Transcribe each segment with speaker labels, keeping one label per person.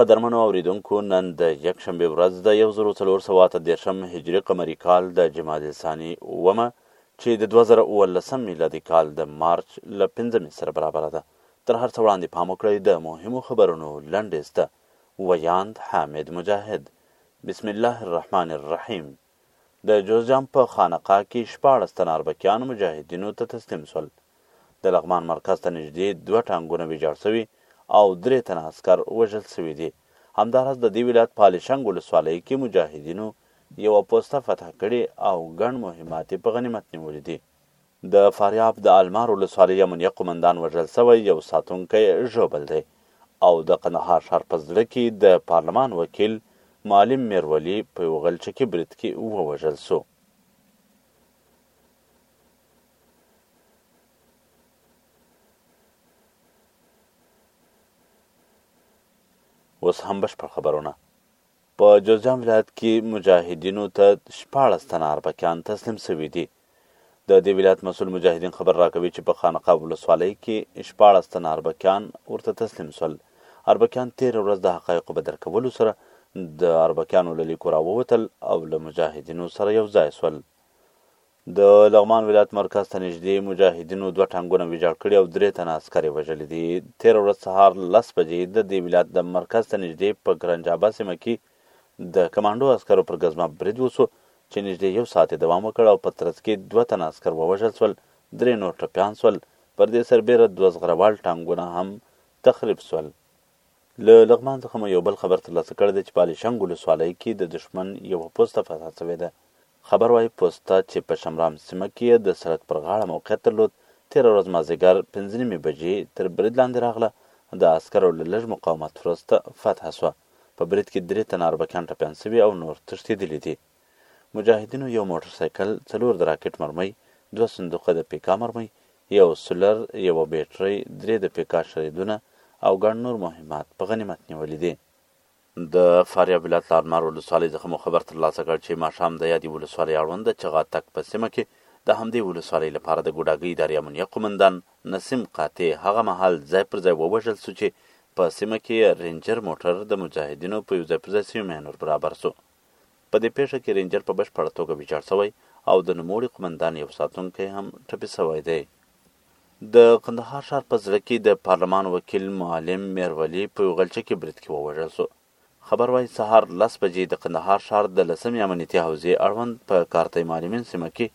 Speaker 1: قدرمنو اورېدونکو نن د یکشنبې ورځ د یو زرو څلور سوه اته دېرشم هجري قمري کال د جمادي الثاني اوومه چې د دوه زره اوولسم میلادي کال د مارچ له پنځمې سره برابره ده تر هر څه وړاندې پام وکړئ د مهمو خبرونو لنډیز ته ویاند حامد مجاهد بسم الله الرحمن الرحیم د جوزجان په خانقاه کې شپاړس تنه اربکیان مجاهدینو ته تسلیم شول. د لغمان مرکز ته نږدې دوه ټانګونه ویجاړ شوي او درې تنه عسکر وژل شوي دي. همداراز د دې ولایت په الیشنګ ولسوالۍ کې مجاهدینو یوه پوسته فتح کړې او ګڼ مهمات یې په غنیمت نیولي دي. د فاریاب د المار ولسوالۍ امنیه قومندان وژل شوی یو ساتونکی ژوبل دی او د قندهار ښار په زړه کې د پارلمان وکیل معلم میرولي په یو غلچکي برید کې ووژل شو. اوس هم بشپړ خبرونه په جوزجان ولایت کې مجاهدینو ته شپاړس تنه اربکیان تسلیم شوي دي. د دې ولایت مسول مجاهدین خبر راکوي چې په خانقاه ولسوالۍ کې شپاړس تنه اربکیان ورته تسلیم سول. اربکیان تېره ورځ د حقایقو په درک کولو سره د اربکیانو له لیکو راووتل او له مجاهدینو سره یو ځای سول. د لغمان ولایت مرکز ته نږدې مجاهدینو دوه ټانګونه ویجاړ کړي او درې تنه عسکر یې وژلي دي. تېره ورځ سهار لس بجې د دې ولایت د مرکز ته نږدې په ګرنجابه سیمه کې د کمانډو عسکرو پر ګزمه برید وسو چې نژدې یو ساعت یې دوام وکړ او په ترڅ کې دوه تنه عسکر ووژل سول، درې نور ټپیان سول، پر دې سربېره دوه زغروال ټانګونه هم تخریب سول. له لغمان څخه مو یو بل خبر ترلاسه کړی دی چې په علیشنګ ولسوالۍ کې د دښمن یوه پوسته فتح سوې ده. خبر وايي پوسته چې په شمرام سیمه کې یې د سړک پر غاړه موقعیت درلود، تېره ورځ مازدیګر پنځه نیمي بجې تر برید لاندې راغله، د عسکرو له لږ مقاومت وروسته فتح سوه. په برید کې درې تنه اربکیان ټپیان شوي او نور تښتېدلي دي. مجاهدینو یو موټرسایکل، څلور د راکټ مرمۍ، دوه صندوقه د پیکا مرمۍ، یو سولر، یوه بېټرۍ، درې د پیکا شریدونه او ګڼ نور مهمات په غنیمت نیولي دي. د فاریاب ولایت لارمار ولسوالۍ څخه مو خبر ترلاسه کړ چې ماښام د یادې ولسوالۍ اړوند د چغاتک په سیمه کې د همدې ولسوالۍ لپاره د ګوډاګۍ ادارې امنیه قومندان نسیم قاطع هغه مهال ځای پر ځای ووژل شو چې په سیمه کې رینجر موټر د مجاهدینو په یو ځای پر ځای شوي مین ور برابر شو. په دې پېښه کې رینجر په بشپړه توګه ویجاړ شوی او د نوموړي قومندان یو ساتونکی هم ټپي شوی دی. د قندهار ښار په زړه کې د پارلمان وکیل معلم میرولی په یو غلچکي برید کې ووژل شو. خبر وايي سهار لس بجې د قندهار ښار د لسمې امنیتي حوزې اړوند په کارتۍ معلمین سیمه کې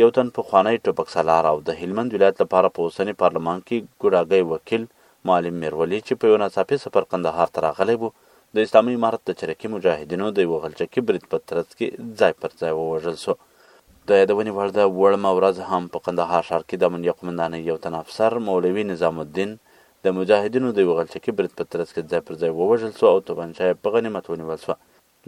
Speaker 1: یو تن پخوانی ټوپک سالار او د هلمند ولایت لپاره په اوسني پارلمان کې ګوډاګی وکیل معلم میرولي چې په یو ناڅاپي سفر قندهار ته راغلی و، د اسلامي امارت د چریکي مجاهدینو د یوه غلچکي برید په ترڅ کې ځای پر ځای ووژل شو. د یادونې وړ ده، وړمه ورځ هم په قندهار ښار کې د امنیه قومندانۍ یو تن افسر مولوي نظام الدین د مجاهدینو د یوه غلچکي برید په ترڅ کې ځای پر ځای ووژل شو او توپنچه یې په غنیمت ونیول شوه.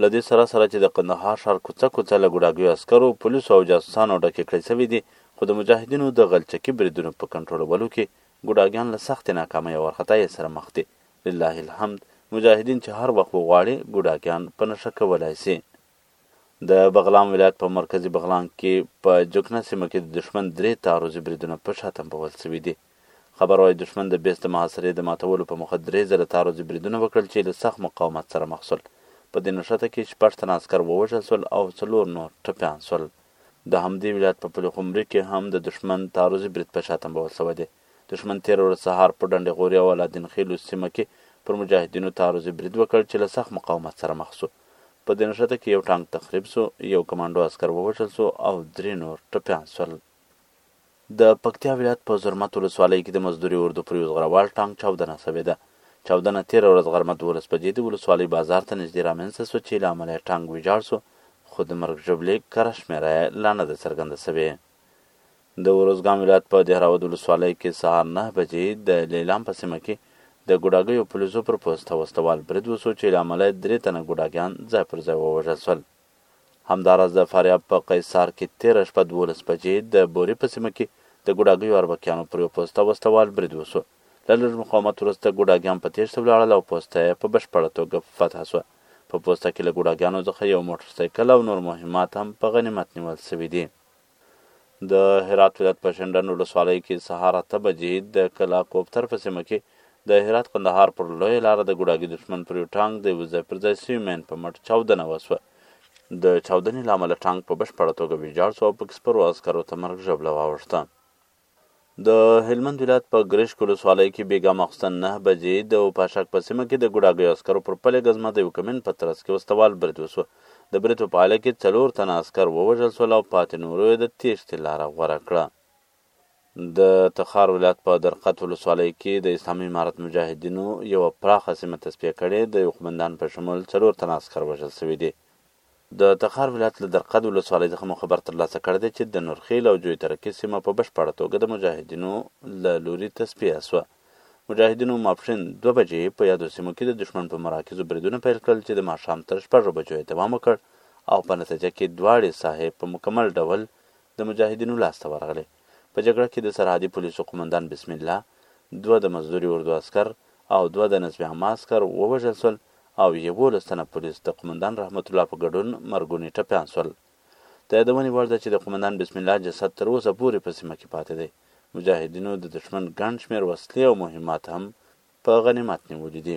Speaker 1: له دې سره سره چې د قندهار ښار کوڅه کوڅه له ګوډاګیو عسکرو، پولیسو او جاسوسانو ډکې کړې شوې دي، خو د مجاهدینو د غلچکي بریدونو په کنټرولولو کې ګوډاګیان له سختې ناکامۍ او وارخطایۍ سره مخ دي. لله الحمد، مجاهدین چې هر وخت وغواړي، ګوډاګیان په نښه کولای شي. د بغلان ولایت په مرکزي بغلان کې په جکنه سیمه کې د دښمن درې تعرضي بریدونه په شا تمبول شوي دي. خبر وايي دښمن د بیس د محاصرې د ماتولو په موخه درې ځله تعرضي بریدونه وکړل چې له سخت مقاومت سره مخ شول. په دې نښته کې شپږ تنه عسکر ووژل شول او څلور نور ټپیان شول. د همدې ولایت په پل خمري کې هم د دښمن تعرضي برید په شا تمبول شوی دی. دښمن تېره ورځ سهار په ډنډې غوري او علادین خیلو سیمه کې پر مجاهدینو تعرضي برید وکړ چې له سخت مقاومت سره مخ شو. په دې نښته کې یو ټانک تخریب شو، یو کمانډو عسکر ووژل شو او درې نور ټپیان شول. د پکتیا ولایت په زرمت ولسوالۍ کې د مزدوري اردو پر یو زغروال ټانک چاودنه شوې ده. چاودنه تېره ورځ غرمه دوولس بجې د ولسوالۍ بازار ته نږدې رامنځته شوه چې له امله یې ټانک ویجاړ شو خو د مرګ ژوبلې کره شمېره یې لا نه ده څرګنده شوې. د اروزګان ولایت په دهراود ولسوالۍ کې سهار نهه بجې د لیلام په سیمه کې د ګوډاګیو پولیسو پر پوسته وسله وال برید وشو چې له امله یې درې تنه ګوډاګیان ځای پر ځای ووژل شول. همداراز د فاریاب په قیصار کې تېره شپه دوولس بجې د بوري په سیمه کې د ګوډاګیو اربکیانو پر یو پوسته وسله وال برید وشو. له لږ مقاومت وروسته ګوډاګیان په تېښته ولاړل او پوسته یې په بشپړه توګه فتح شوه. په پوسته کې له ګوډاګیانو څخه یو موټرسایکل او نور مهمات هم په غنیمت نیول شوي دي. د هرات ولایت په شنډنډ ولسوالۍ کې سهار اته بجې د کلا کوپتر په سیمه کې د هرات کندهار پر لویه لاره د ګوډاګي دښمن پر یو ټانک د یوه ځای پر ځای سوي مین په مټ چاودنه وسوه. د چاودنې له امله ټانک په بشپړه توګه ویجاړ سو او پکې سپرو عسکرو ته مرګ ژوبله واوښته. د هلمند ولایت په ګرشک ولسوالۍ کې بېګا ماخوستن نهه بجې د اوپاشاک په سیمه کې د ګوډاګیو عسکرو پر پلې ګزمه د یو کمین په ترڅ کې وسلوال برید وشو. د برید په پایله کې څلور تنه عسکر ووژل شول او پاتې نورو یې د تېښتې لاره غوره کړه. د تخار ولایت په درقد ولسوالۍ کې د اسلامي امارت مجاهدینو یوه پراخه سیمه تصفیه کړې، د یو قومندان په شمول څلور تنه عسکر وژل شوي دي. د تخار ولایت له درقد ولسوالۍ څخه مو خبر ترلاسه کړی دی چې د نورخیل او جوی ترکي سیمه په بشپړه توګه د مجاهدینو له لوري تصفیه شوه. مجاهدینو ماپښین دوه بجې په یادو سیمو کې د دښمن په مراکزو بریدونه پیل کړل چې د ماښام تر شپږو بجو یې دوام وکړ او په نتیجه کې دواړې ساحې په مکمل ډول د مجاهدینو لاس ته ورغلې. په جګړه کې د سرحدي پولیسو قومندان بسم الله، دوه د مزدوري اردو عسکر او دوه د نصب عامه عسکر ووژل شول او یوولس تنه پولیس د قومندان رحمت الله په ګډون مرګوني ټپیان شول. د یادونې وړ ده چې د قومندان بسم الله جسد تر اوسه پورې په سیمه کې پاتې دی. مجاهدینو د دښمن ګڼ شمېر وسلې او مهمات هم په غنیمت نیولي دي.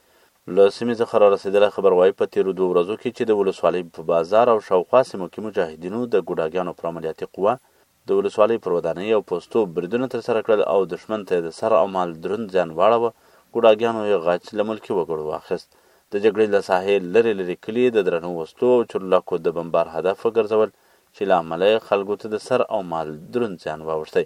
Speaker 1: له سیمې څخه رارسېدلی خبر وايي، په تېرو دوو ورځو کې چې د ولسوالۍ په بازار او شاوخوا سیمو کې مجاهدینو د ګوډاګیانو پر عملیاتي قوه، د ولسوالۍ پر ودانۍ او پوستو بریدونه ترسره کړل او دښمن ته یې د سر او مال دروند زیان واړوه، ګوډاګیانو یې غچ له ملکي وګړو واخیست. د جګړې له ساحې لرې لرې کلي د درنو وسلو او چورلکو د بمبار هدف وګرځول چې له امله یې خلکو ته د سر او مال دروند زیان واوښتی.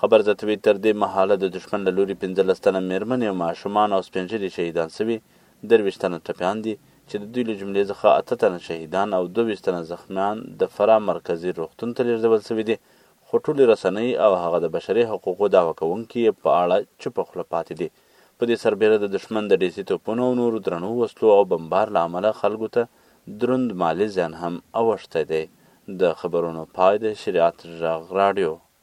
Speaker 1: خبر زیاتوي، تر دې مهاله د دښمن له لوري پنځلس تنه مېرمنې او ماشومان او سپین ږیري شهیدان شوي، درویشت تنه ټپیان دي چې د دوی له جملې څخه اته تنه شهیدان او دوه ویشت تنه زخمیان د فراه مرکزي روغتون ته لېږدول شوي دي، خو ټولې رسنۍ او هغه د بشري حقوقو دعوه کوونکي یې په اړه چوپه خوله پاتې دي. په دې سربېره د دښمن د ډیسي توپونو او نورو درنو وسلو او بمبار له امله خلکو ته دروند مالي زیان هم اوښتی دی. د خبرونو پای د شریعت ږغ راډیو.